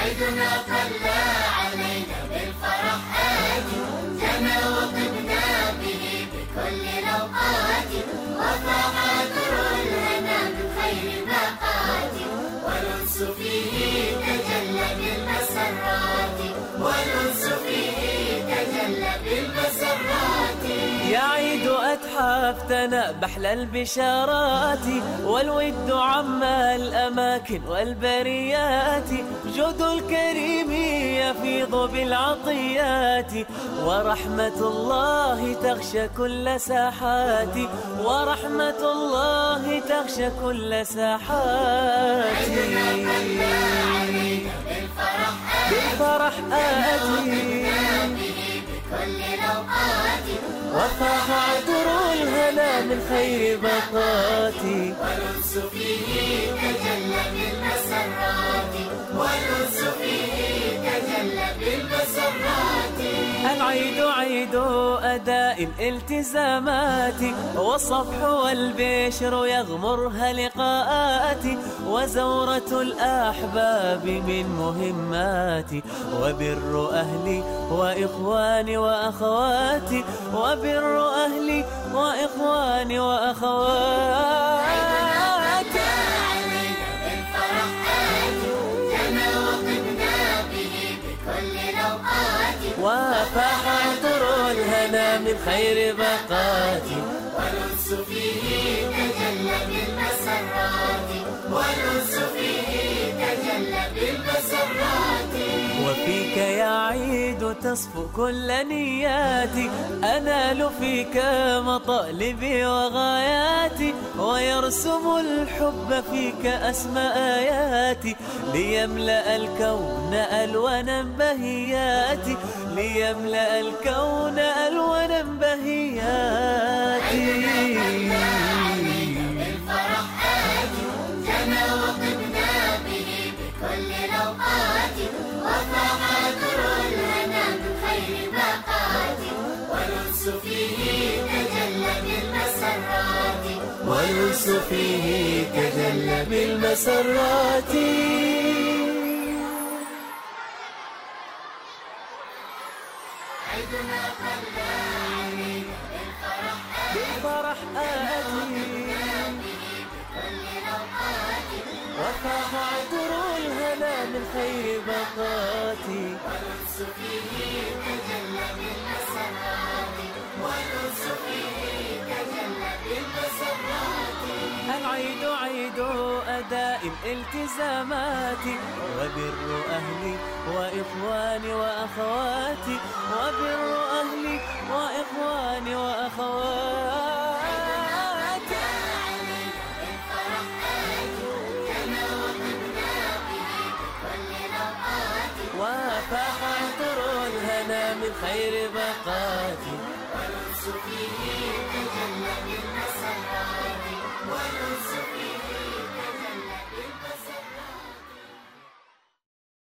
عيدنا طلع علينا بالفرح. آتي جنى وطبنا به بكل الأوقات. وفاح در الهنا بالخير باقات والأنس فيه تجلى بالمسرات. والأنس فيه تجلى بالمسرات. يا أتحافتنا بحلى البشارات والود عم الأماكن والبريات. جود الكريم يفيض بالعطيات. ورحمة الله تغشى كل ساحات. ورحمة الله تغشى كل ساحات. بالفرح آتي. بكل الأوقات وفاح عطر الهنا من خير بقاتي. والأنس فيه تجلى بالمسرات والأنس فيه العيد عيد أداء الالتزامات والصفح والبشر يغمرها لقاءاتي وزورة الأحباب من مهماتي وبر أهلي وإخواني وأخواتي وبر أهلي وإخواني وأخواتي. عطر الهنا من خير بقاتي. والأنس فيه تجلى بالمسرات. والأنس فيه تجلى بالمسرات. تصفو كل نياتي. أنال فيك مطالبي وغاياتي ويرسم الحب فيك أسمى آياتي ليملأ الكون ألوانا بهياتي ليملأ الكون ألوانا بهياتي. فيه تجلى بالمسرات والأنس فيه تجلى بالمسرات عيدنا طلع علينا بالفرح آتي وفاح عطر الهنا من خير بقاتي والأنس فيه تجلى بالمسرات العيد عيد أداء الالتزامات؟ وبر أهلي وإخواني وأخواتي وبر أهلي وإخواني وأخواتي. وفاح عطر الهنا من خير بقاتي والأنس فيه تجلى